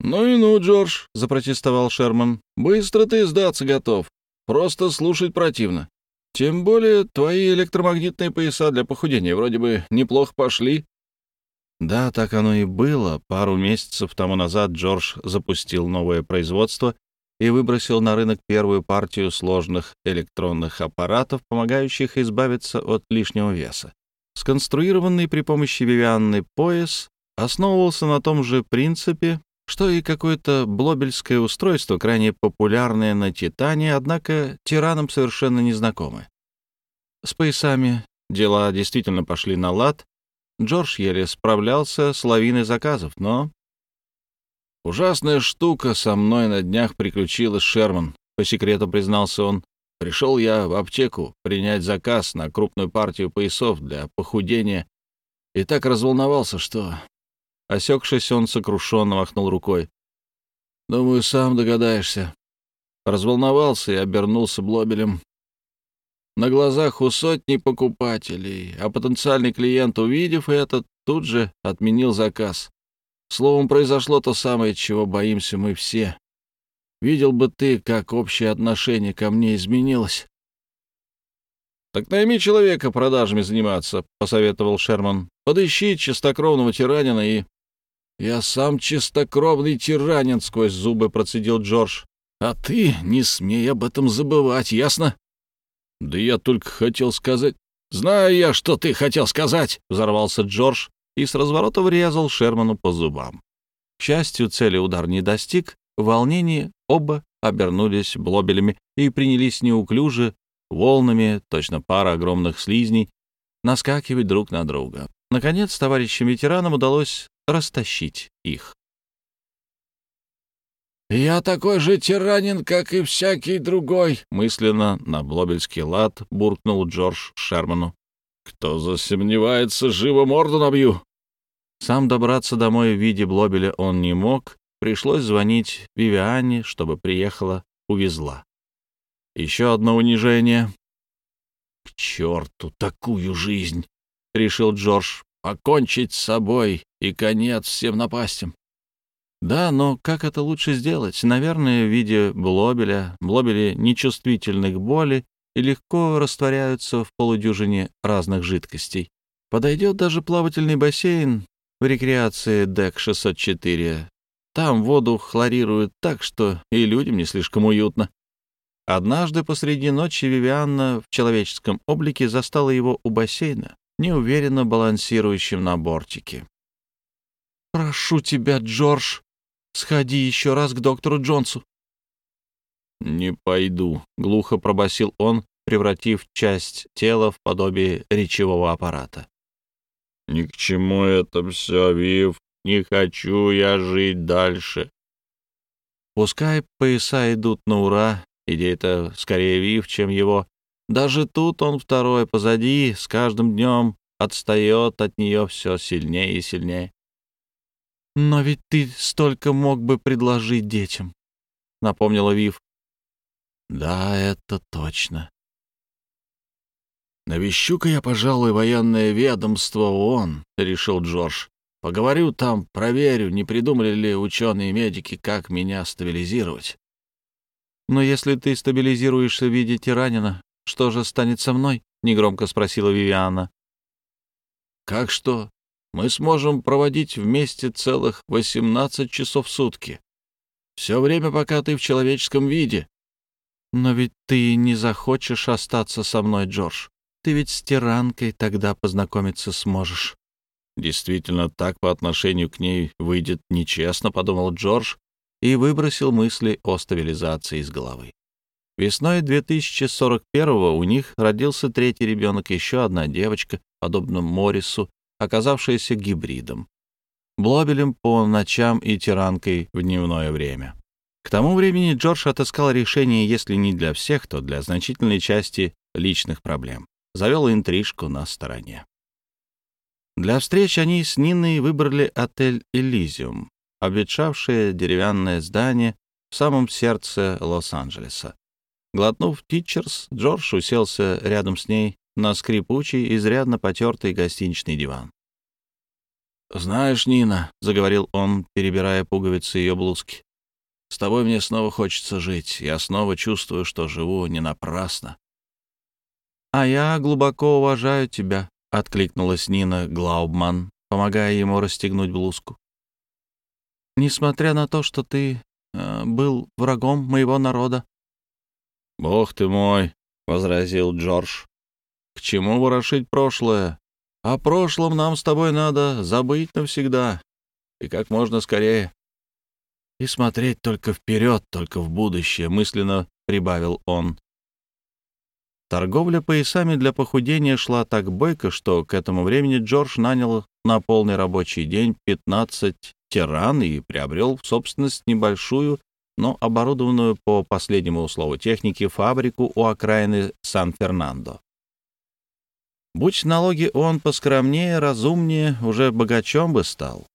«Ну и ну, Джордж», — запротестовал Шерман. «Быстро ты сдаться готов. Просто слушать противно. Тем более твои электромагнитные пояса для похудения вроде бы неплохо пошли. Да, так оно и было. Пару месяцев тому назад Джордж запустил новое производство и выбросил на рынок первую партию сложных электронных аппаратов, помогающих избавиться от лишнего веса. Сконструированный при помощи Вивианны пояс основывался на том же принципе, что и какое-то блобельское устройство, крайне популярное на Титане, однако тиранам совершенно незнакомое. С поясами дела действительно пошли на лад. Джордж еле справлялся с лавиной заказов, но... «Ужасная штука со мной на днях приключилась, Шерман», — по секрету признался он. «Пришел я в аптеку принять заказ на крупную партию поясов для похудения и так разволновался, что Осекшись, он сокрушенно махнул рукой. «Думаю, сам догадаешься». Разволновался и обернулся блобелем. На глазах у сотни покупателей, а потенциальный клиент, увидев это, тут же отменил заказ. Словом, произошло то самое, чего боимся мы все. Видел бы ты, как общее отношение ко мне изменилось. «Так найми человека продажами заниматься», — посоветовал Шерман. «Подыщи чистокровного тиранина и «Я сам чистокровный тиранин», — сквозь зубы процедил Джордж. «А ты не смей об этом забывать, ясно?» «Да я только хотел сказать...» «Знаю я, что ты хотел сказать!» — взорвался Джордж и с разворота врезал Шерману по зубам. К счастью, цели удар не достиг. В волнении оба обернулись блобелями и принялись неуклюже, волнами, точно пара огромных слизней, наскакивать друг на друга. Наконец, товарищам-ветеранам удалось растащить их. «Я такой же тиранин, как и всякий другой», — мысленно на блобельский лад буркнул Джордж Шерману. «Кто засомневается, живо морду набью». Сам добраться домой в виде блобеля он не мог, пришлось звонить Вивиане, чтобы приехала, увезла. Еще одно унижение. «К черту такую жизнь!» — решил Джордж. «Покончить с собой и конец всем напастям. Да, но как это лучше сделать? Наверное, в виде блобеля. Блобели нечувствительны к боли и легко растворяются в полудюжине разных жидкостей. Подойдет даже плавательный бассейн в рекреации ДЭК-604. Там воду хлорируют так, что и людям не слишком уютно. Однажды посреди ночи Вивианна в человеческом облике застала его у бассейна, неуверенно балансирующим на бортике. «Прошу тебя, Джордж, сходи еще раз к доктору Джонсу». «Не пойду», — глухо пробасил он, превратив часть тела в подобие речевого аппарата. «Ни к чему это все, Вив. Не хочу я жить дальше». Пускай пояса идут на ура, идея-то скорее Вив, чем его. Даже тут он второй позади, с каждым днем отстает от нее все сильнее и сильнее. «Но ведь ты столько мог бы предложить детям», — напомнила Вив. «Да, это точно». «Навещу-ка я, пожалуй, военное ведомство ООН», — решил Джордж. «Поговорю там, проверю, не придумали ли ученые-медики, как меня стабилизировать». «Но если ты стабилизируешься в виде тиранина, что же станет со мной?» — негромко спросила Вивиана. «Как что? Мы сможем проводить вместе целых 18 часов в сутки. Все время, пока ты в человеческом виде. Но ведь ты не захочешь остаться со мной, Джордж. Ты ведь с тиранкой тогда познакомиться сможешь. Действительно, так по отношению к ней выйдет нечестно, подумал Джордж и выбросил мысли о стабилизации из головы. Весной 2041-го у них родился третий ребенок, еще одна девочка, подобно Моррису, оказавшаяся гибридом. Блобелем по ночам и тиранкой в дневное время. К тому времени Джордж отыскал решение, если не для всех, то для значительной части личных проблем. Завел интрижку на стороне. Для встреч они с Ниной выбрали отель «Элизиум», обветшавшее деревянное здание в самом сердце Лос-Анджелеса. Глотнув «Титчерс», Джордж уселся рядом с ней на скрипучий, изрядно потертый гостиничный диван. «Знаешь, Нина», — заговорил он, перебирая пуговицы ее блузки, — «с тобой мне снова хочется жить. Я снова чувствую, что живу не напрасно». «А я глубоко уважаю тебя», — откликнулась Нина Глаубман, помогая ему расстегнуть блузку. «Несмотря на то, что ты э, был врагом моего народа». «Бог ты мой», — возразил Джордж. К чему ворошить прошлое? О прошлом нам с тобой надо забыть навсегда. И как можно скорее. и смотреть только вперед, только в будущее», — мысленно прибавил он. Торговля поясами для похудения шла так бойко, что к этому времени Джордж нанял на полный рабочий день 15 тиран и приобрел в собственность небольшую, но оборудованную по последнему услову техники фабрику у окраины Сан-Фернандо. Будь налоги он поскромнее, разумнее, уже богачом бы стал.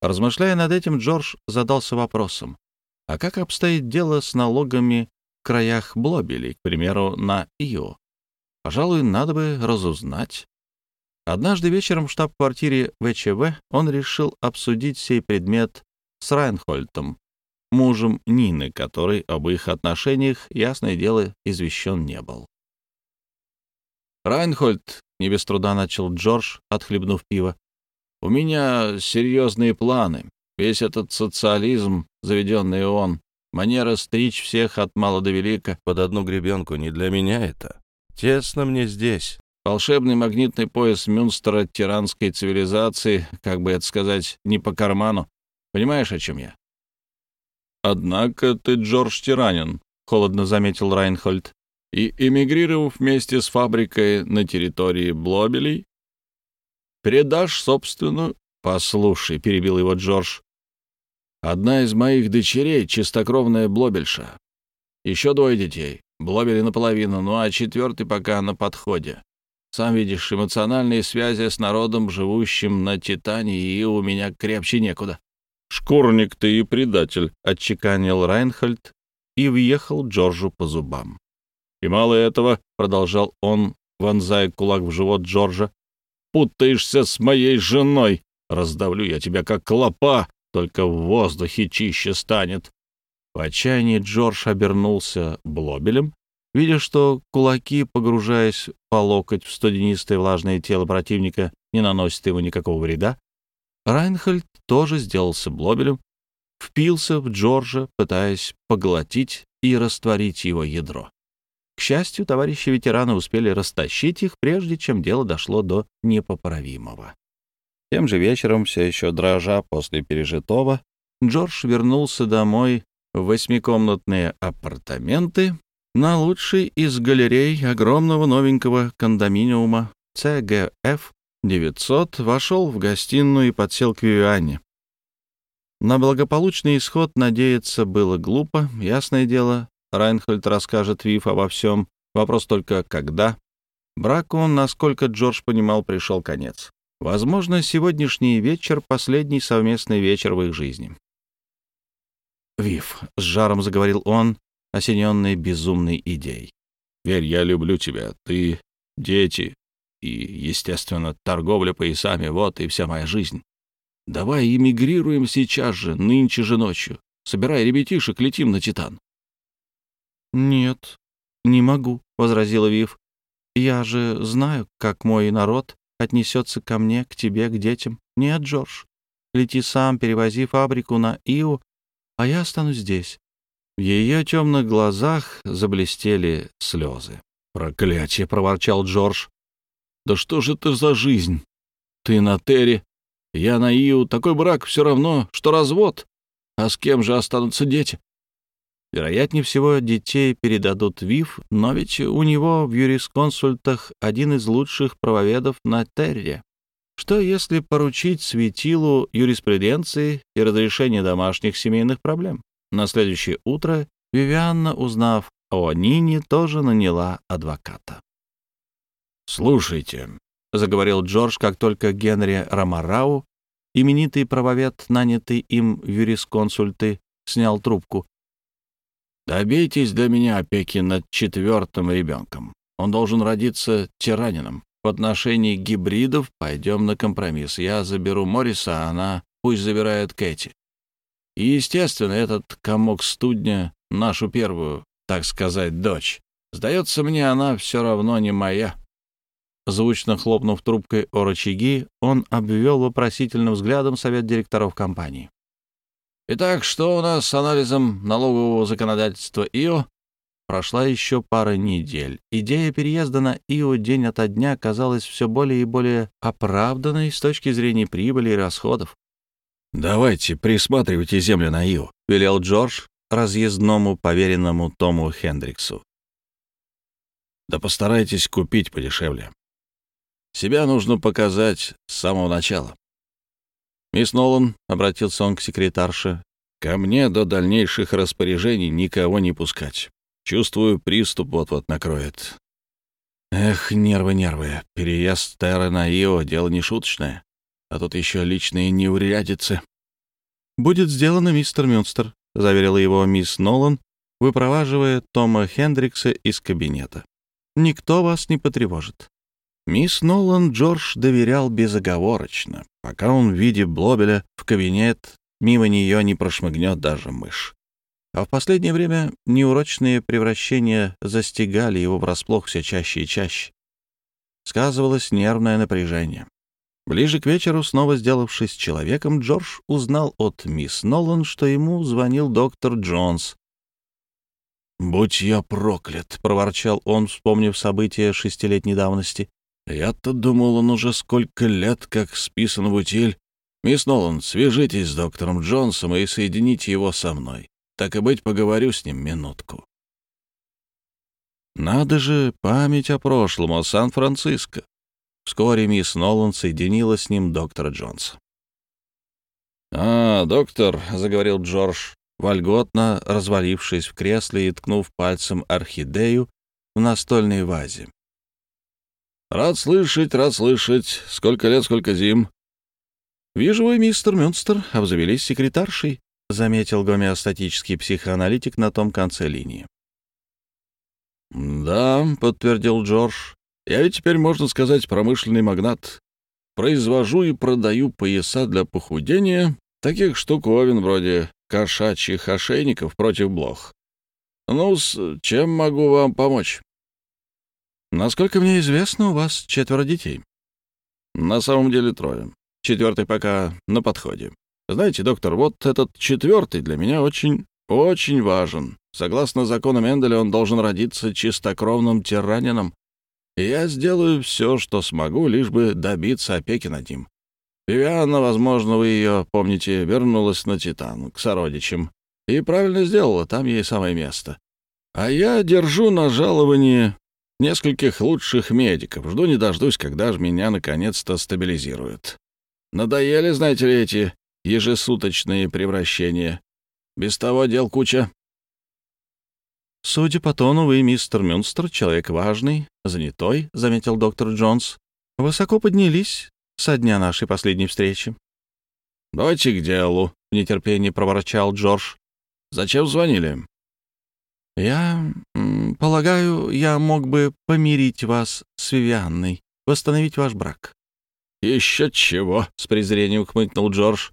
Размышляя над этим, Джордж задался вопросом, а как обстоит дело с налогами в краях Блобели, к примеру, на Ио? Пожалуй, надо бы разузнать. Однажды вечером в штаб-квартире ВЧВ он решил обсудить сей предмет с Райнхольтом, мужем Нины, который об их отношениях, ясное дело, извещен не был. «Райнхольд», — не без труда начал Джордж, отхлебнув пиво, — «у меня серьезные планы. Весь этот социализм, заведенный он, манера стричь всех от мала до велика под одну гребенку, не для меня это. Тесно мне здесь. Волшебный магнитный пояс Мюнстера тиранской цивилизации, как бы это сказать, не по карману. Понимаешь, о чем я? «Однако ты Джордж Тиранин», — холодно заметил Райнхольд и, эмигрировав вместе с фабрикой на территории Блобелей, передашь собственную... «Послушай», — перебил его Джордж, — «одна из моих дочерей — чистокровная Блобельша. Еще двое детей, Блобели наполовину, ну а четвертый пока на подходе. Сам видишь, эмоциональные связи с народом, живущим на Титане, и у меня крепче некуда». «Шкурник ты и предатель», — отчеканил Райнхольд и въехал Джорджу по зубам. И мало этого, — продолжал он, вонзая кулак в живот Джорджа, — путаешься с моей женой. Раздавлю я тебя, как клопа, только в воздухе чище станет. В отчаянии Джордж обернулся блобелем, видя, что кулаки, погружаясь по локоть в студенистое влажное тело противника, не наносят ему никакого вреда. Райнхольд тоже сделался блобелем, впился в Джорджа, пытаясь поглотить и растворить его ядро. К счастью, товарищи ветераны успели растащить их, прежде чем дело дошло до непоправимого. Тем же вечером, все еще дрожа после пережитого, Джордж вернулся домой в восьмикомнатные апартаменты на лучшей из галерей огромного новенького кондоминиума ЦГФ 900, вошел в гостиную и подсел к Вивиане. На благополучный исход надеяться было глупо, ясное дело, Райнхольд расскажет Вив обо всем. Вопрос только, когда. Браку, насколько Джордж понимал, пришел конец. Возможно, сегодняшний вечер — последний совместный вечер в их жизни. «Вив», — с жаром заговорил он, осененный безумной идеей. «Верь, я люблю тебя. Ты, дети и, естественно, торговля поясами — вот и вся моя жизнь. Давай эмигрируем сейчас же, нынче же ночью. Собирай ребятишек, летим на Титан. «Нет, не могу», — возразила Вив. «Я же знаю, как мой народ отнесется ко мне, к тебе, к детям. Нет, Джордж, лети сам, перевози фабрику на Ио, а я останусь здесь». В ее темных глазах заблестели слезы. «Проклятие!» — проворчал Джордж. «Да что же это за жизнь? Ты на Терри, я на Иу. Такой брак все равно, что развод. А с кем же останутся дети?» Вероятнее всего, детей передадут ВИФ, но ведь у него в юрисконсультах один из лучших правоведов на Терре. Что если поручить светилу юриспруденции и разрешения домашних семейных проблем? На следующее утро Вивианна, узнав о Нине, тоже наняла адвоката. «Слушайте», — заговорил Джордж, как только Генри Рамарау, именитый правовед, нанятый им в юрисконсульты, снял трубку. Добейтесь для меня опеки над четвертым ребенком. Он должен родиться тиранином. В отношении гибридов пойдем на компромисс. Я заберу Морриса, а она пусть забирает Кэти. И, естественно, этот комок студня — нашу первую, так сказать, дочь. Сдается мне, она все равно не моя». Звучно хлопнув трубкой о рычаги, он обвел вопросительным взглядом совет директоров компании. Итак, что у нас с анализом налогового законодательства ИО? Прошла еще пара недель. Идея переезда на ИО день ото дня казалась все более и более оправданной с точки зрения прибыли и расходов. «Давайте присматривайте землю на ИО», — велел Джордж разъездному поверенному Тому Хендриксу. «Да постарайтесь купить подешевле. Себя нужно показать с самого начала». «Мисс Нолан», — обратился он к секретарше, — «ко мне до дальнейших распоряжений никого не пускать. Чувствую, приступ вот-вот накроет. Эх, нервы, нервы. Переезд Терры на Ио — дело не шуточное. А тут еще личные неурядицы. «Будет сделано, мистер Мюнстер», — заверила его мисс Нолан, выпроваживая Тома Хендрикса из кабинета. «Никто вас не потревожит». Мисс Нолан Джордж доверял безоговорочно, пока он в виде Блобеля в кабинет мимо нее не прошмыгнет даже мышь. А в последнее время неурочные превращения застигали его врасплох все чаще и чаще. Сказывалось нервное напряжение. Ближе к вечеру, снова сделавшись человеком, Джордж узнал от мисс Нолан, что ему звонил доктор Джонс. «Будь я проклят!» — проворчал он, вспомнив события шестилетней давности. «Я-то думал, он уже сколько лет как списан в утиль. Мисс Нолан, свяжитесь с доктором Джонсом и соедините его со мной. Так и быть, поговорю с ним минутку. Надо же, память о прошлом, о Сан-Франциско. Вскоре мисс Нолан соединила с ним доктора Джонса. «А, доктор», — заговорил Джордж, вольготно развалившись в кресле и ткнув пальцем орхидею в настольной вазе. «Рад слышать, рад слышать. Сколько лет, сколько зим?» «Вижу вы, мистер Мюнстер, обзавелись секретаршей. — заметил гомеостатический психоаналитик на том конце линии. «Да», — подтвердил Джордж, — «я ведь теперь, можно сказать, промышленный магнат. Произвожу и продаю пояса для похудения, таких штуковин вроде кошачьих ошейников против блох. ну чем могу вам помочь?» «Насколько мне известно, у вас четверо детей». «На самом деле трое. Четвертый пока на подходе. Знаете, доктор, вот этот четвертый для меня очень, очень важен. Согласно закону Менделя, он должен родиться чистокровным тиранином. Я сделаю все, что смогу, лишь бы добиться опеки над ним. Вивианна, возможно, вы ее, помните, вернулась на Титан, к сородичам. И правильно сделала, там ей самое место. А я держу на жаловании нескольких лучших медиков. Жду не дождусь, когда же меня наконец-то стабилизируют. Надоели, знаете ли, эти ежесуточные превращения. Без того дел куча. «Судя по тону, вы, мистер Мюнстер, человек важный, занятой», — заметил доктор Джонс. «Высоко поднялись со дня нашей последней встречи». «Давайте к делу», — в нетерпении проворчал Джордж. «Зачем звонили?» «Я полагаю, я мог бы помирить вас с Вивианной, восстановить ваш брак». «Еще чего», — с презрением хмыкнул Джордж.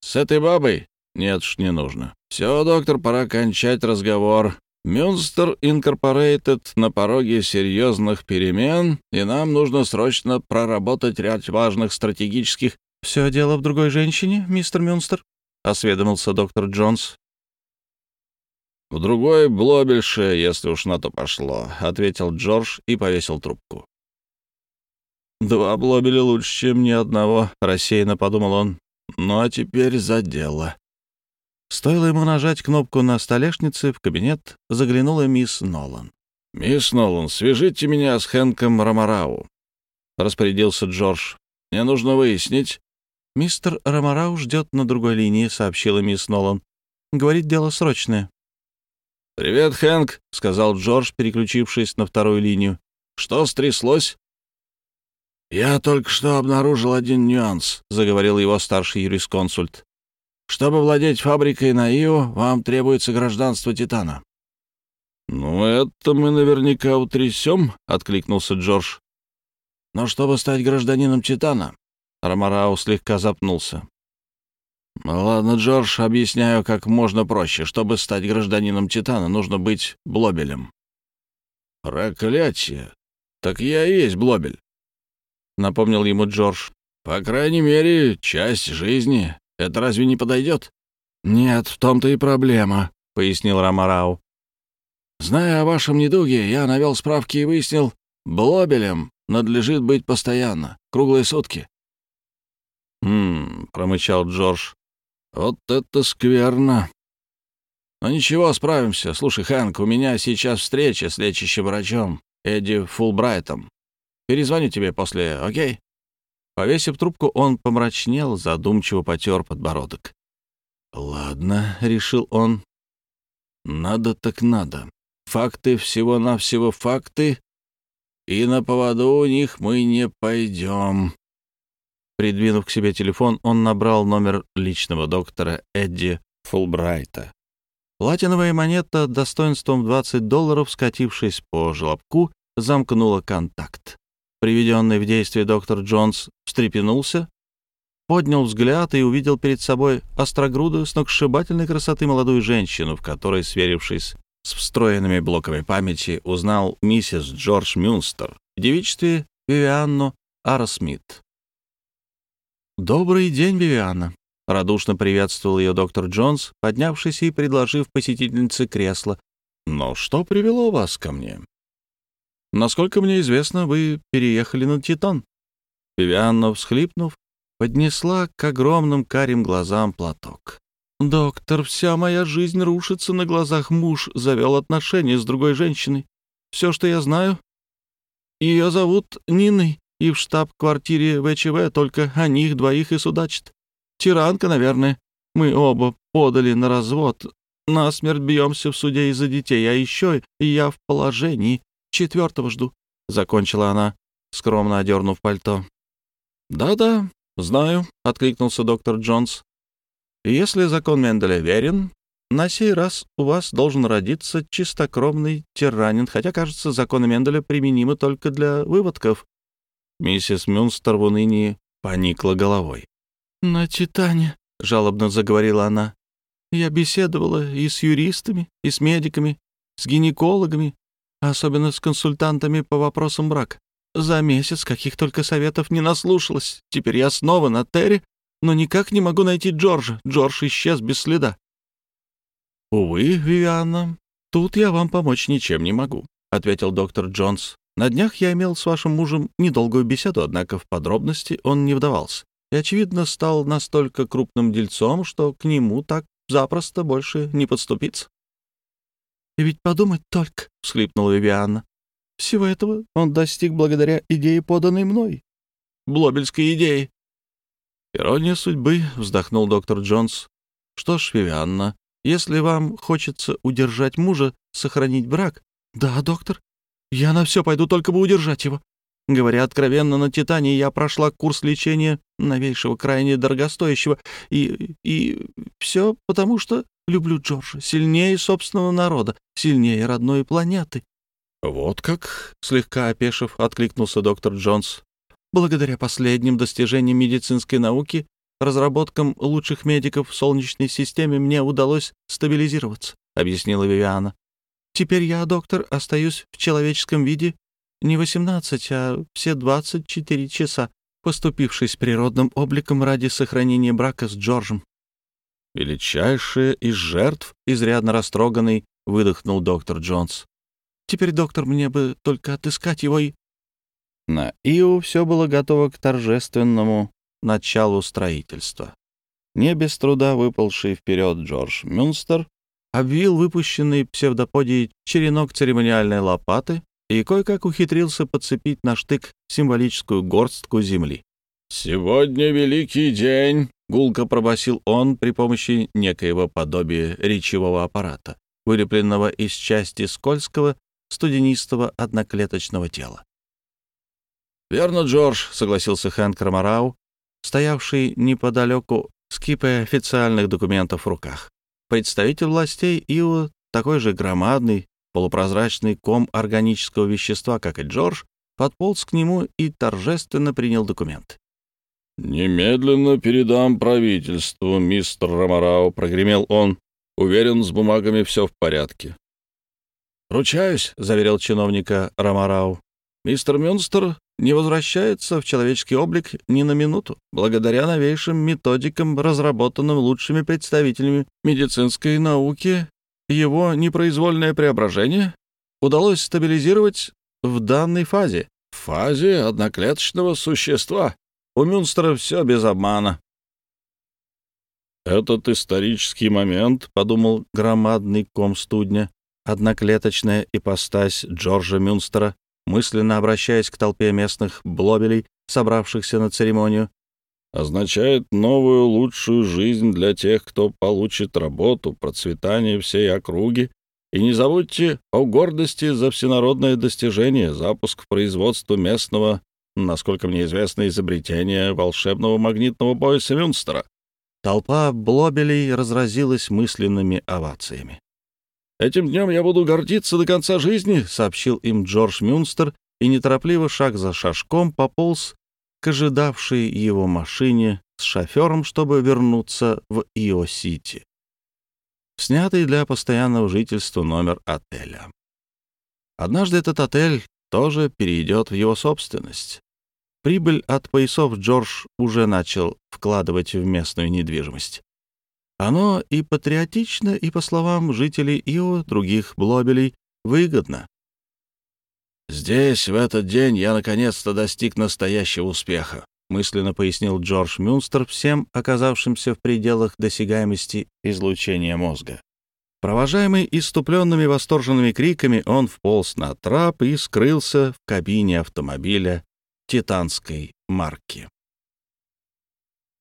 «С этой бабой? Нет уж, не нужно. Все, доктор, пора кончать разговор. Мюнстер Инкорпорейтед на пороге серьезных перемен, и нам нужно срочно проработать ряд важных стратегических...» «Все дело в другой женщине, мистер Мюнстер?» — осведомился доктор Джонс. «В другой блобельше, если уж на то пошло», — ответил Джордж и повесил трубку. «Два блобеля лучше, чем ни одного», — рассеянно подумал он. Ну а теперь за дело. Стоило ему нажать кнопку на столешнице, в кабинет заглянула мисс Нолан. «Мисс Нолан, свяжите меня с Хэнком Ромарау», — распорядился Джордж. «Мне нужно выяснить». «Мистер Ромарау ждет на другой линии», — сообщила мисс Нолан. «Говорит, дело срочное». «Привет, Хэнк», — сказал Джордж, переключившись на вторую линию. «Что стряслось?» «Я только что обнаружил один нюанс», — заговорил его старший юрисконсульт. «Чтобы владеть фабрикой на Ио, вам требуется гражданство Титана». «Ну, это мы наверняка утрясем», — откликнулся Джордж. «Но чтобы стать гражданином Титана...» Ромарау слегка запнулся. «Ладно, Джордж, объясняю как можно проще. Чтобы стать гражданином Титана, нужно быть Блобелем». «Проклятие! Так я и есть Блобель напомнил ему Джордж. «По крайней мере, часть жизни. Это разве не подойдет?» «Нет, в том-то и проблема», — пояснил Рамарау. «Зная о вашем недуге, я навел справки и выяснил, блобелем надлежит быть постоянно, круглые сутки». «Хм», — промычал Джордж. «Вот это скверно. Но ничего, справимся. Слушай, Хэнк, у меня сейчас встреча с лечащим врачом Эдди Фулбрайтом. Перезвоню тебе после, окей?» Повесив трубку, он помрачнел, задумчиво потер подбородок. «Ладно», — решил он. «Надо так надо. Факты всего-навсего факты, и на поводу у них мы не пойдем». Придвинув к себе телефон, он набрал номер личного доктора Эдди Фулбрайта. Платиновая монета достоинством 20 долларов, скатившись по желобку, замкнула контакт. Приведенный в действие доктор Джонс встрепенулся, поднял взгляд и увидел перед собой острогрудую, сногсшибательной красоты молодую женщину, в которой, сверившись с встроенными блоками памяти, узнал миссис Джордж Мюнстер девичестве Вивианну Арсмит. «Добрый день, Вивианна!» — радушно приветствовал ее доктор Джонс, поднявшись и предложив посетительнице кресло. «Но что привело вас ко мне?» «Насколько мне известно, вы переехали на Титан». Вивианна, всхлипнув, поднесла к огромным карим глазам платок. «Доктор, вся моя жизнь рушится на глазах. Муж завел отношения с другой женщиной. Все, что я знаю, ее зовут Ниной и в штаб-квартире ВЧВ только о них двоих и судачат. Тиранка, наверное. Мы оба подали на развод. Насмерть бьемся в суде из-за детей, а еще я в положении. Четвертого жду», — закончила она, скромно одернув пальто. «Да-да, знаю», — откликнулся доктор Джонс. «Если закон Менделя верен, на сей раз у вас должен родиться чистокровный тиранин, хотя, кажется, законы Менделя применимы только для выводков. Миссис Мюнстер в унынии поникла головой. «На Титане», — жалобно заговорила она, — «я беседовала и с юристами, и с медиками, с гинекологами, особенно с консультантами по вопросам брака. За месяц каких только советов не наслушалась. Теперь я снова на Терре, но никак не могу найти Джорджа. Джордж исчез без следа». «Увы, Вивианна, тут я вам помочь ничем не могу», — ответил доктор Джонс. На днях я имел с вашим мужем недолгую беседу, однако в подробности он не вдавался и, очевидно, стал настолько крупным дельцом, что к нему так запросто больше не подступиться. «И ведь подумать только», — всхлипнула Вивианна. «Всего этого он достиг благодаря идее, поданной мной. Блобельской идее». «Ирония судьбы», — вздохнул доктор Джонс. «Что ж, Вивианна, если вам хочется удержать мужа, сохранить брак...» «Да, доктор», я на все пойду, только бы удержать его. Говоря откровенно, на «Титане» я прошла курс лечения новейшего, крайне дорогостоящего, и, и все потому, что люблю Джорджа сильнее собственного народа, сильнее родной планеты. «Вот как?» — слегка опешив, откликнулся доктор Джонс. «Благодаря последним достижениям медицинской науки, разработкам лучших медиков в Солнечной системе мне удалось стабилизироваться», — объяснила Вивиана. Теперь я, доктор, остаюсь в человеческом виде не 18, а все 24 часа, поступившись природным обликом ради сохранения брака с Джорджем. Величайшая из жертв, изрядно растроганный, выдохнул доктор Джонс. Теперь, доктор, мне бы только отыскать его и... На Ио все было готово к торжественному началу строительства. Не без труда выползший вперед Джордж Мюнстер обвил выпущенный псевдоподией черенок церемониальной лопаты и кое-как ухитрился подцепить на штык символическую горстку земли. «Сегодня великий день», — гулко пробасил он при помощи некоего подобия речевого аппарата, вылепленного из части скользкого, студенистого одноклеточного тела. «Верно, Джордж», — согласился Хэнк Ромарау, стоявший неподалеку с кипой официальных документов в руках. Представитель властей Ио, такой же громадный, полупрозрачный ком органического вещества, как и Джордж, подполз к нему и торжественно принял документ. «Немедленно передам правительству, мистер Ромарау», — прогремел он. «Уверен, с бумагами все в порядке». «Ручаюсь», — заверил чиновника Ромарау. «Мистер Мюнстер не возвращается в человеческий облик ни на минуту, благодаря новейшим методикам, разработанным лучшими представителями медицинской науки. Его непроизвольное преображение удалось стабилизировать в данной фазе. В фазе одноклеточного существа. У Мюнстера все без обмана. «Этот исторический момент», — подумал громадный ком студня, одноклеточная ипостась Джорджа Мюнстера, мысленно обращаясь к толпе местных блобелей, собравшихся на церемонию, означает новую лучшую жизнь для тех, кто получит работу, процветание всей округи. И не забудьте о гордости за всенародное достижение, запуск производства местного, насколько мне известно, изобретения волшебного магнитного пояса Мюнстера. Толпа блобелей разразилась мысленными овациями. «Этим днем я буду гордиться до конца жизни», — сообщил им Джордж Мюнстер, и неторопливо шаг за шажком пополз к ожидавшей его машине с шофером, чтобы вернуться в Ио-Сити, снятый для постоянного жительства номер отеля. Однажды этот отель тоже перейдет в его собственность. Прибыль от поясов Джордж уже начал вкладывать в местную недвижимость. Оно и патриотично, и, по словам жителей Ио, других блобелей, выгодно. «Здесь, в этот день, я наконец-то достиг настоящего успеха», мысленно пояснил Джордж Мюнстер всем оказавшимся в пределах досягаемости излучения мозга. Провожаемый иступленными восторженными криками, он вполз на трап и скрылся в кабине автомобиля титанской марки.